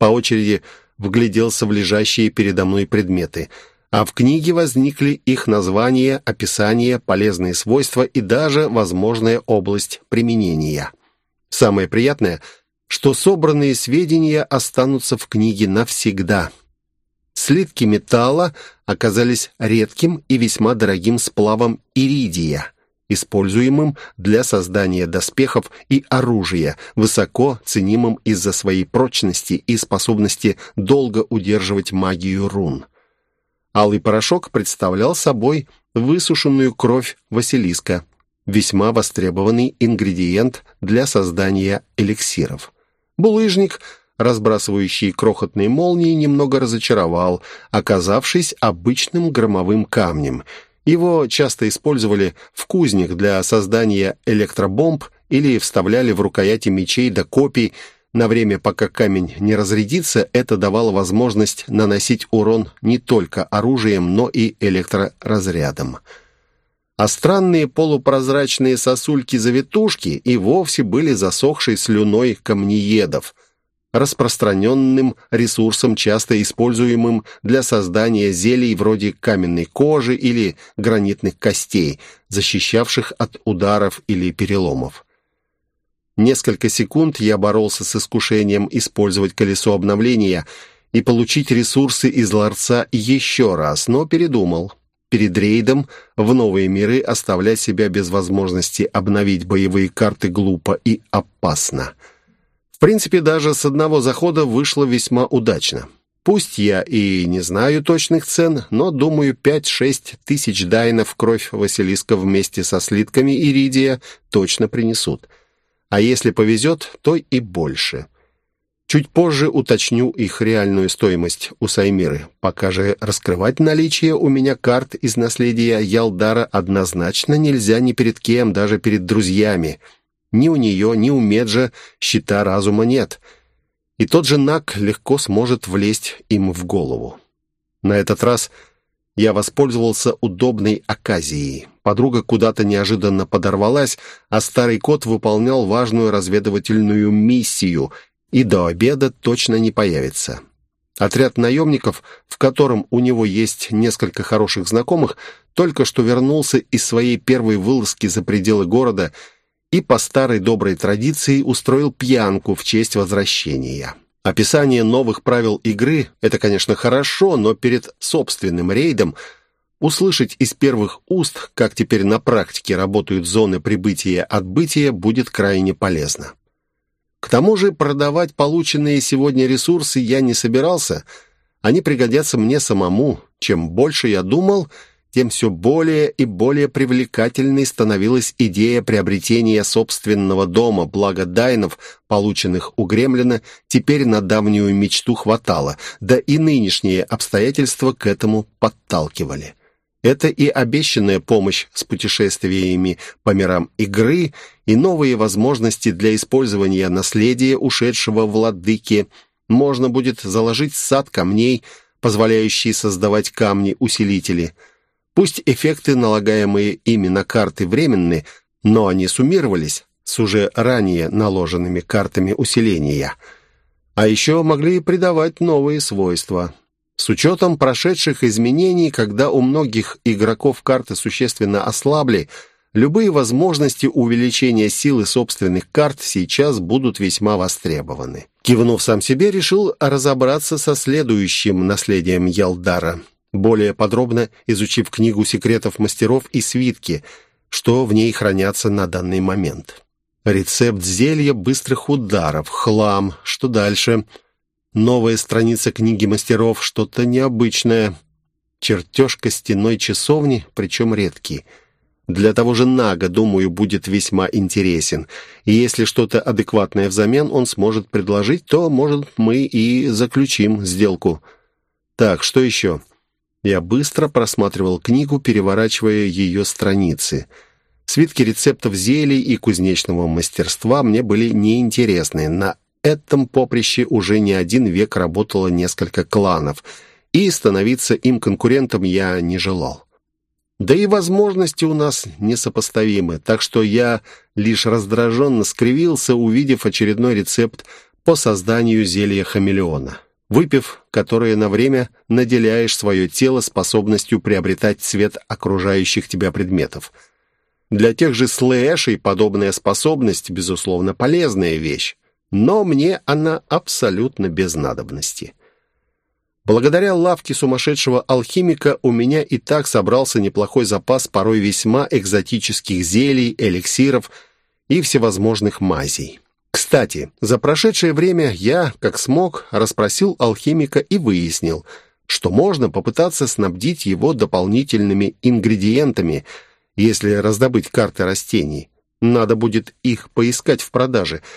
По очереди вгляделся в лежащие передо мной предметы, а в книге возникли их названия, описания, полезные свойства и даже возможная область применения. Самое приятное, что собранные сведения останутся в книге навсегда – Слитки металла оказались редким и весьма дорогим сплавом иридия, используемым для создания доспехов и оружия, высоко ценимым из-за своей прочности и способности долго удерживать магию рун. Алый порошок представлял собой высушенную кровь Василиска, весьма востребованный ингредиент для создания эликсиров. Булыжник – разбрасывающий крохотные молнии, немного разочаровал, оказавшись обычным громовым камнем. Его часто использовали в кузнях для создания электробомб или вставляли в рукояти мечей до копий. На время, пока камень не разрядится, это давало возможность наносить урон не только оружием, но и электроразрядом. А странные полупрозрачные сосульки-завитушки и вовсе были засохшей слюной камнеедов – распространенным ресурсом, часто используемым для создания зелий вроде каменной кожи или гранитных костей, защищавших от ударов или переломов. Несколько секунд я боролся с искушением использовать колесо обновления и получить ресурсы из ларца еще раз, но передумал. Перед рейдом в новые миры оставлять себя без возможности обновить боевые карты глупо и опасно принципе, даже с одного захода вышло весьма удачно. Пусть я и не знаю точных цен, но, думаю, 5-6 тысяч дайнов кровь Василиска вместе со слитками иридия точно принесут. А если повезет, то и больше. Чуть позже уточню их реальную стоимость у Саймиры. Пока же раскрывать наличие у меня карт из наследия Ялдара однозначно нельзя ни перед кем, даже перед друзьями – ни у нее, ни у Меджа щита разума нет. И тот же Нак легко сможет влезть им в голову. На этот раз я воспользовался удобной оказией. Подруга куда-то неожиданно подорвалась, а старый кот выполнял важную разведывательную миссию и до обеда точно не появится. Отряд наемников, в котором у него есть несколько хороших знакомых, только что вернулся из своей первой вылазки за пределы города и по старой доброй традиции устроил пьянку в честь возвращения. Описание новых правил игры – это, конечно, хорошо, но перед собственным рейдом услышать из первых уст, как теперь на практике работают зоны прибытия-отбытия, будет крайне полезно. К тому же продавать полученные сегодня ресурсы я не собирался. Они пригодятся мне самому. Чем больше я думал, тем все более и более привлекательной становилась идея приобретения собственного дома, благо дайнов, полученных у Гремлина, теперь на давнюю мечту хватало, да и нынешние обстоятельства к этому подталкивали. Это и обещанная помощь с путешествиями по мирам игры, и новые возможности для использования наследия ушедшего владыки. Можно будет заложить сад камней, позволяющий создавать камни-усилители. Пусть эффекты, налагаемые ими на карты, временны, но они суммировались с уже ранее наложенными картами усиления. А еще могли придавать новые свойства. С учетом прошедших изменений, когда у многих игроков карты существенно ослабли, любые возможности увеличения силы собственных карт сейчас будут весьма востребованы. Кивнув сам себе, решил разобраться со следующим наследием Ялдара, более подробно изучив книгу секретов мастеров и свитки, что в ней хранятся на данный момент. Рецепт зелья быстрых ударов, хлам, что дальше – Новая страница книги мастеров, что-то необычное. Чертеж костяной часовни, причем редкий. Для того же Нага, думаю, будет весьма интересен. И если что-то адекватное взамен он сможет предложить, то, может, мы и заключим сделку. Так, что еще? Я быстро просматривал книгу, переворачивая ее страницы. Свитки рецептов зелий и кузнечного мастерства мне были неинтересны. На этом поприще уже не один век работало несколько кланов, и становиться им конкурентом я не желал. Да и возможности у нас несопоставимы, так что я лишь раздраженно скривился, увидев очередной рецепт по созданию зелья хамелеона. Выпив, которое на время наделяешь свое тело способностью приобретать цвет окружающих тебя предметов. Для тех же слэшей подобная способность, безусловно, полезная вещь но мне она абсолютно без надобности. Благодаря лавке сумасшедшего алхимика у меня и так собрался неплохой запас порой весьма экзотических зелий, эликсиров и всевозможных мазей. Кстати, за прошедшее время я, как смог, расспросил алхимика и выяснил, что можно попытаться снабдить его дополнительными ингредиентами, если раздобыть карты растений. Надо будет их поискать в продаже –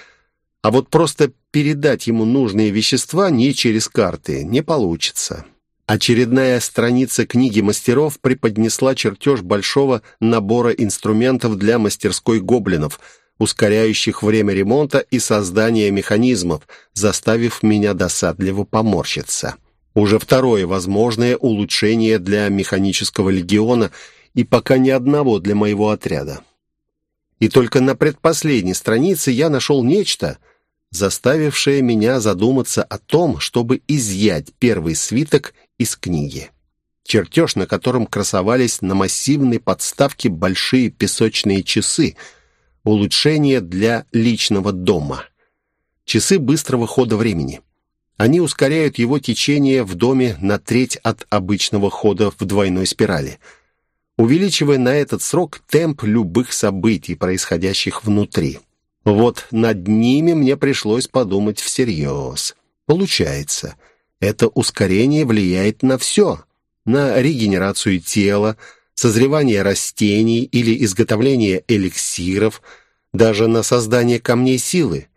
а вот просто передать ему нужные вещества не через карты не получится. Очередная страница книги мастеров преподнесла чертеж большого набора инструментов для мастерской гоблинов, ускоряющих время ремонта и создания механизмов, заставив меня досадливо поморщиться. Уже второе возможное улучшение для механического легиона и пока ни одного для моего отряда. И только на предпоследней странице я нашел нечто — заставившее меня задуматься о том, чтобы изъять первый свиток из книги. Чертеж, на котором красовались на массивной подставке большие песочные часы, улучшение для личного дома. Часы быстрого хода времени. Они ускоряют его течение в доме на треть от обычного хода в двойной спирали, увеличивая на этот срок темп любых событий, происходящих внутри. Вот над ними мне пришлось подумать всерьез. Получается, это ускорение влияет на все. На регенерацию тела, созревание растений или изготовление эликсиров, даже на создание камней силы.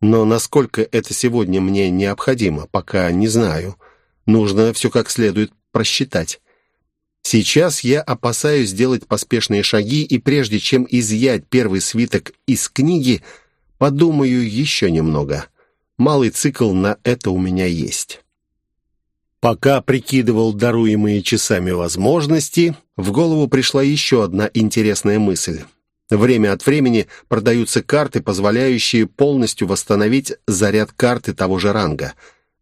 Но насколько это сегодня мне необходимо, пока не знаю. Нужно все как следует просчитать. Сейчас я опасаюсь сделать поспешные шаги, и прежде чем изъять первый свиток из книги, подумаю еще немного. Малый цикл на это у меня есть. Пока прикидывал даруемые часами возможности, в голову пришла еще одна интересная мысль. Время от времени продаются карты, позволяющие полностью восстановить заряд карты того же ранга.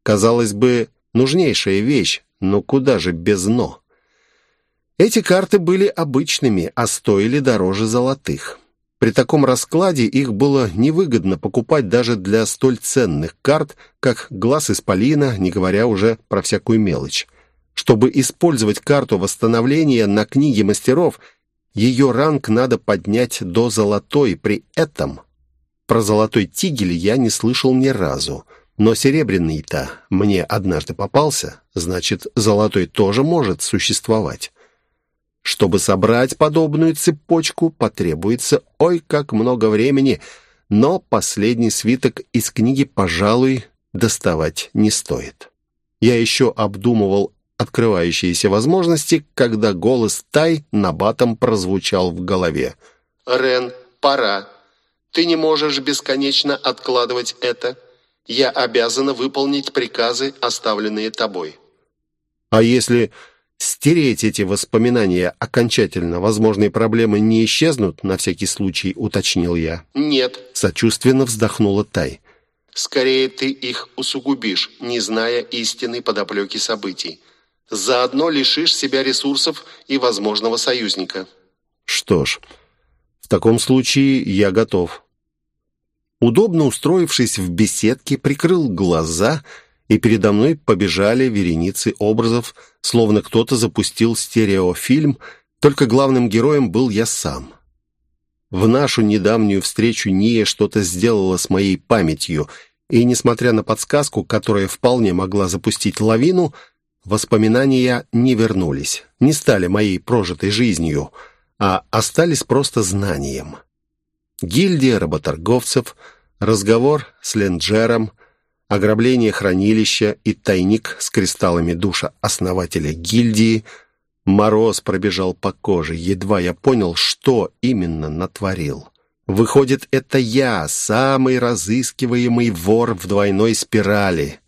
Казалось бы, Нужнейшая вещь, но куда же без «но»? Эти карты были обычными, а стоили дороже золотых. При таком раскладе их было невыгодно покупать даже для столь ценных карт, как глаз исполина, не говоря уже про всякую мелочь. Чтобы использовать карту восстановления на книге мастеров, ее ранг надо поднять до золотой. При этом про золотой тигель я не слышал ни разу. Но серебряный-то мне однажды попался, значит, золотой тоже может существовать. Чтобы собрать подобную цепочку, потребуется ой как много времени, но последний свиток из книги, пожалуй, доставать не стоит. Я еще обдумывал открывающиеся возможности, когда голос Тай на батом прозвучал в голове. «Рен, пора. Ты не можешь бесконечно откладывать это. Я обязана выполнить приказы, оставленные тобой». «А если стереть эти воспоминания окончательно, возможные проблемы не исчезнут, на всякий случай», — уточнил я. «Нет», — сочувственно вздохнула Тай. «Скорее ты их усугубишь, не зная истинной подоплеки событий. Заодно лишишь себя ресурсов и возможного союзника». «Что ж, в таком случае я готов». Удобно устроившись в беседке, прикрыл глаза, и передо мной побежали вереницы образов, словно кто-то запустил стереофильм, только главным героем был я сам. В нашу недавнюю встречу Ния что-то сделала с моей памятью, и, несмотря на подсказку, которая вполне могла запустить лавину, Воспоминания не вернулись, не стали моей прожитой жизнью, а остались просто знанием. Гильдия работорговцев, разговор с Ленджером, ограбление хранилища и тайник с кристаллами душа основателя гильдии. Мороз пробежал по коже, едва я понял, что именно натворил. Выходит, это я, самый разыскиваемый вор в двойной спирали.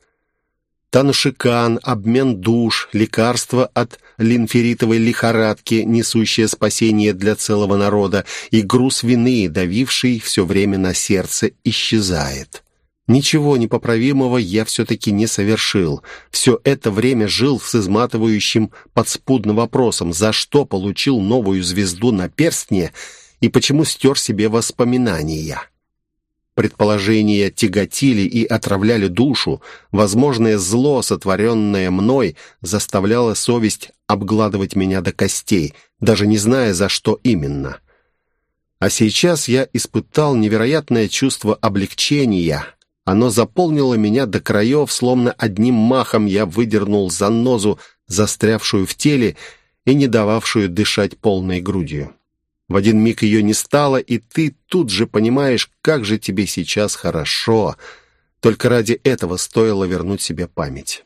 Танушикан, обмен душ, лекарство от линферитовой лихорадки, несущее спасение для целого народа, и груз вины, давивший все время на сердце, исчезает. Ничего непоправимого я все-таки не совершил. Все это время жил с изматывающим подспудным вопросом, за что получил новую звезду на перстне и почему стер себе воспоминания. Предположения тяготили и отравляли душу. Возможное зло, сотворенное мной, заставляло совесть обгладывать меня до костей, даже не зная, за что именно. А сейчас я испытал невероятное чувство облегчения. Оно заполнило меня до краев, словно одним махом я выдернул занозу, застрявшую в теле и не дававшую дышать полной грудью. В один миг ее не стало, и ты тут же понимаешь, как же тебе сейчас хорошо. Только ради этого стоило вернуть себе память.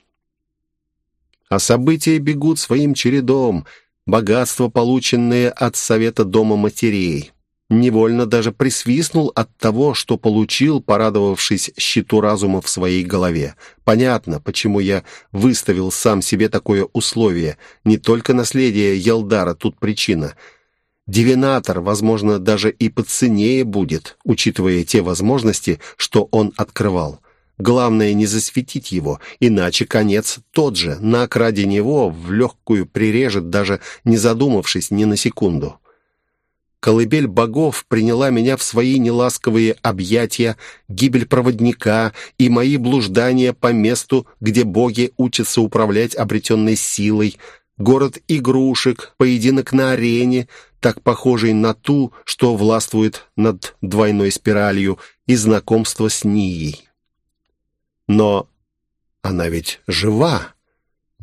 А события бегут своим чередом. Богатство, полученное от Совета Дома Матерей. Невольно даже присвистнул от того, что получил, порадовавшись щиту разума в своей голове. Понятно, почему я выставил сам себе такое условие. Не только наследие Елдара тут причина — Дивинатор, возможно, даже и по цене будет, учитывая те возможности, что он открывал. Главное не засветить его, иначе конец тот же. Нак ради него в легкую прирежет, даже не задумавшись ни на секунду. Колыбель богов приняла меня в свои неласковые объятия, гибель проводника и мои блуждания по месту, где боги учатся управлять обретенной силой, город игрушек, поединок на арене — так похожей на ту, что властвует над двойной спиралью, и знакомство с Нией. Но она ведь жива.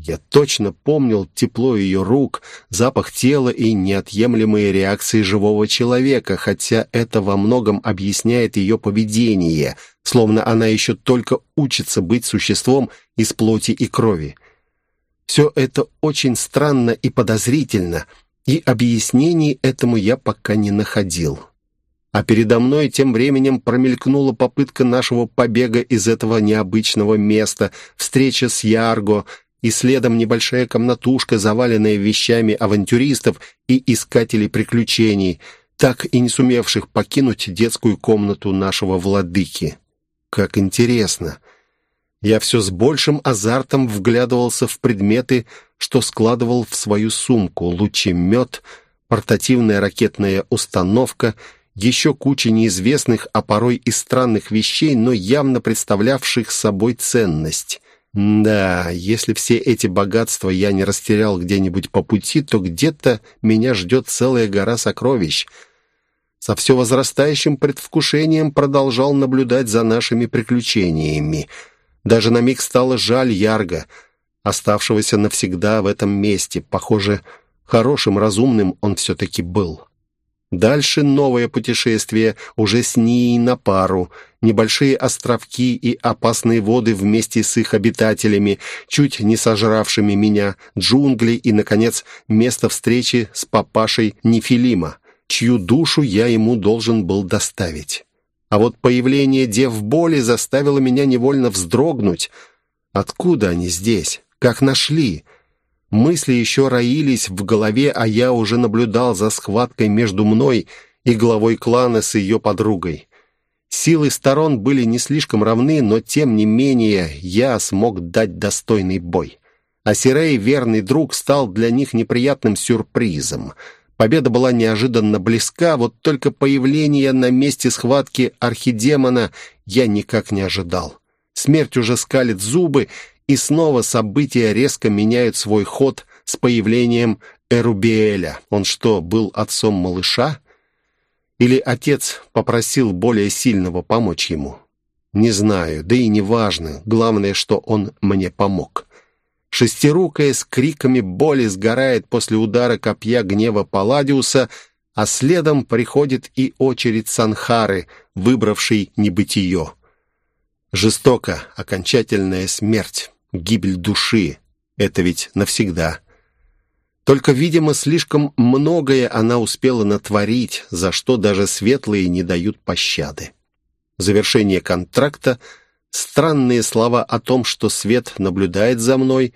Я точно помнил тепло ее рук, запах тела и неотъемлемые реакции живого человека, хотя это во многом объясняет ее поведение, словно она еще только учится быть существом из плоти и крови. Все это очень странно и подозрительно — и объяснений этому я пока не находил. А передо мной тем временем промелькнула попытка нашего побега из этого необычного места, встреча с Ярго, и следом небольшая комнатушка, заваленная вещами авантюристов и искателей приключений, так и не сумевших покинуть детскую комнату нашего владыки. Как интересно! Я все с большим азартом вглядывался в предметы, что складывал в свою сумку. Лучемет, портативная ракетная установка, еще куча неизвестных, а порой и странных вещей, но явно представлявших собой ценность. Да, если все эти богатства я не растерял где-нибудь по пути, то где-то меня ждет целая гора сокровищ. Со все возрастающим предвкушением продолжал наблюдать за нашими приключениями — даже на миг стало жаль Ярга, оставшегося навсегда в этом месте. Похоже, хорошим, разумным он все-таки был. Дальше новое путешествие, уже с ней на пару. Небольшие островки и опасные воды вместе с их обитателями, чуть не сожравшими меня, джунгли и, наконец, место встречи с папашей Нефилима, чью душу я ему должен был доставить. А вот появление дев боли заставило меня невольно вздрогнуть. Откуда они здесь? Как нашли? Мысли еще роились в голове, а я уже наблюдал за схваткой между мной и главой клана с ее подругой. Силы сторон были не слишком равны, но тем не менее я смог дать достойный бой. А Сирей, верный друг, стал для них неприятным сюрпризом — Победа была неожиданно близка, вот только появление на месте схватки архидемона я никак не ожидал. Смерть уже скалит зубы, и снова события резко меняют свой ход с появлением Эрубиэля. Он что, был отцом малыша? Или отец попросил более сильного помочь ему? Не знаю, да и не важно. Главное, что он мне помог. Шестирукая с криками боли сгорает после удара копья гнева Палладиуса, а следом приходит и очередь Санхары, выбравшей небытие. Жестоко, окончательная смерть, гибель души. Это ведь навсегда. Только, видимо, слишком многое она успела натворить, за что даже светлые не дают пощады. Завершение контракта — странные слова о том, что свет наблюдает за мной,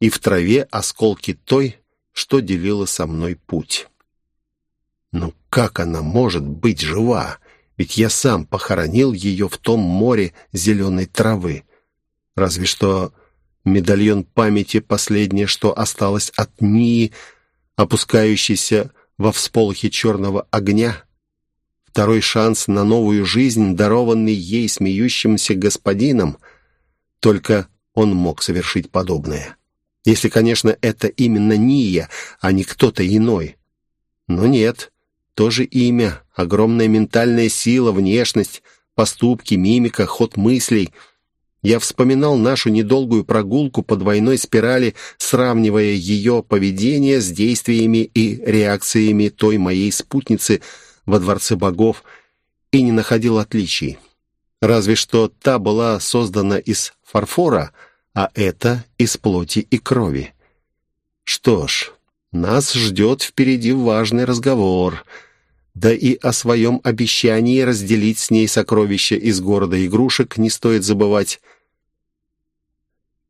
и в траве осколки той, что делила со мной путь. Но как она может быть жива? Ведь я сам похоронил ее в том море зеленой травы. Разве что медальон памяти последнее, что осталось от Нии, опускающийся во всполохе черного огня — второй шанс на новую жизнь, дарованный ей смеющимся господином. Только он мог совершить подобное. Если, конечно, это именно Ния, а не кто-то иной. Но нет, тоже имя, огромная ментальная сила, внешность, поступки, мимика, ход мыслей. Я вспоминал нашу недолгую прогулку по двойной спирали, сравнивая ее поведение с действиями и реакциями той моей спутницы – во Дворце богов и не находил отличий. Разве что та была создана из фарфора, а эта из плоти и крови. Что ж, нас ждет впереди важный разговор. Да и о своем обещании разделить с ней сокровища из города игрушек не стоит забывать.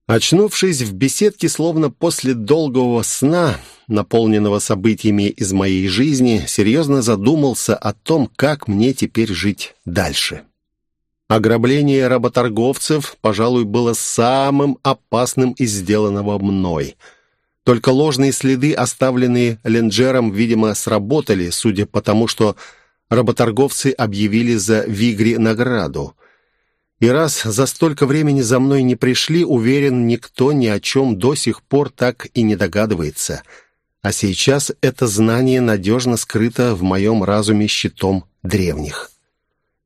Очнувшись в беседке, словно после долгого сна, наполненного событиями из моей жизни, серьезно задумался о том, как мне теперь жить дальше. Ограбление работорговцев, пожалуй, было самым опасным из сделанного мной. Только ложные следы, оставленные Ленджером, видимо, сработали, судя по тому, что работорговцы объявили за Вигри награду. И раз за столько времени за мной не пришли, уверен, никто ни о чем до сих пор так и не догадывается — а сейчас это знание надежно скрыто в моем разуме щитом древних.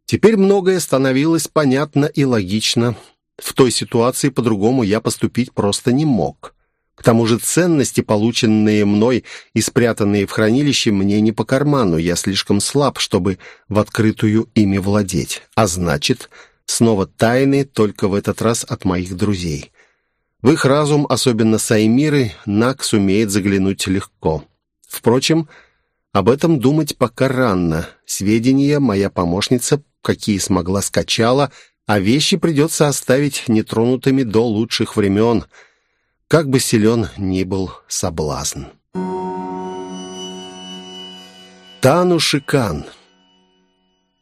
Теперь многое становилось понятно и логично. В той ситуации по-другому я поступить просто не мог. К тому же ценности, полученные мной и спрятанные в хранилище, мне не по карману. Я слишком слаб, чтобы в открытую ими владеть. А значит, снова тайны, только в этот раз от моих друзей. В их разум, особенно Саймиры, Нак сумеет заглянуть легко. Впрочем, об этом думать пока рано. Сведения моя помощница, какие смогла, скачала, а вещи придется оставить нетронутыми до лучших времен, как бы силен ни был соблазн. Тану Шикан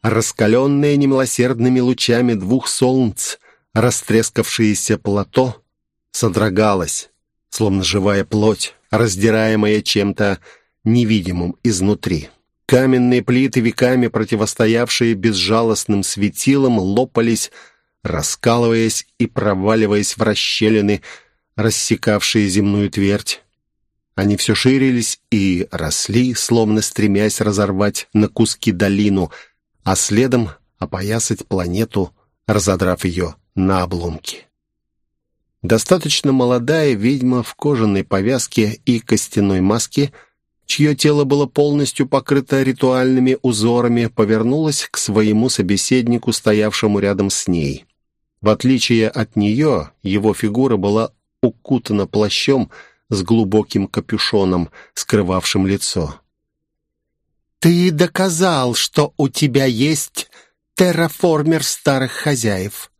Раскаленная немилосердными лучами двух солнц, Растрескавшееся плато содрогалось, словно живая плоть, раздираемая чем-то невидимым изнутри. Каменные плиты, веками противостоявшие безжалостным светилам, лопались, раскалываясь и проваливаясь в расщелины, рассекавшие земную твердь. Они все ширились и росли, словно стремясь разорвать на куски долину, а следом опоясать планету, разодрав ее на обломки. Достаточно молодая ведьма в кожаной повязке и костяной маске, чье тело было полностью покрыто ритуальными узорами, повернулась к своему собеседнику, стоявшему рядом с ней. В отличие от нее, его фигура была укутана плащом с глубоким капюшоном, скрывавшим лицо. «Ты доказал, что у тебя есть терраформер старых хозяев.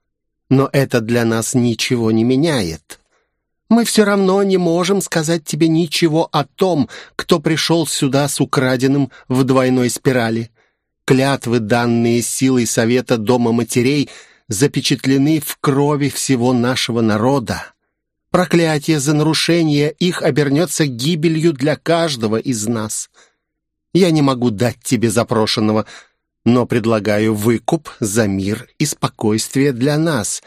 Но это для нас ничего не меняет. Мы все равно не можем сказать тебе ничего о том, кто пришел сюда с украденным в двойной спирали. Клятвы, данные силой Совета Дома Матерей, запечатлены в крови всего нашего народа. Проклятие за нарушение их обернется гибелью для каждого из нас. Я не могу дать тебе запрошенного, но предлагаю выкуп за мир и спокойствие для нас.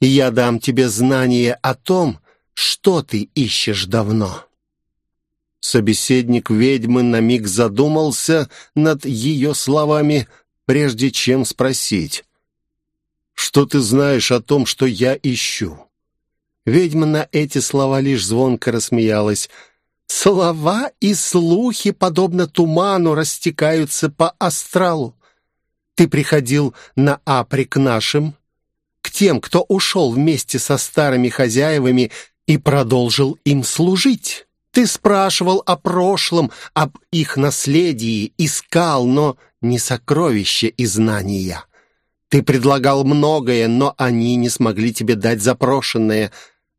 Я дам тебе знание о том, что ты ищешь давно». Собеседник ведьмы на миг задумался над ее словами, прежде чем спросить. «Что ты знаешь о том, что я ищу?» Ведьма на эти слова лишь звонко рассмеялась. «Слова и слухи, подобно туману, растекаются по астралу. Ты приходил на Апри к нашим, к тем, кто ушел вместе со старыми хозяевами и продолжил им служить. Ты спрашивал о прошлом, об их наследии, искал, но не сокровища и знания. Ты предлагал многое, но они не смогли тебе дать запрошенное.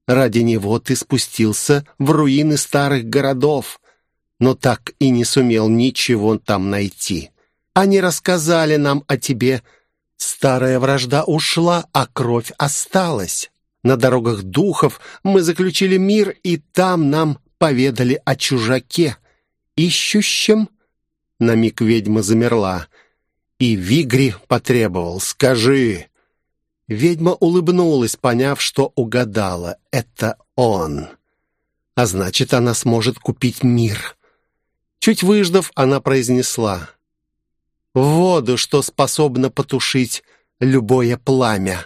Ради него ты спустился в руины старых городов, но так и не сумел ничего там найти. Они рассказали нам о тебе. Старая вражда ушла, а кровь осталась. На дорогах духов мы заключили мир, и там нам поведали о чужаке, ищущем. На миг ведьма замерла, и Вигри потребовал «Скажи». Ведьма улыбнулась, поняв, что угадала. Это он. А значит, она сможет купить мир. Чуть выждав, она произнесла воду, что способна потушить любое пламя.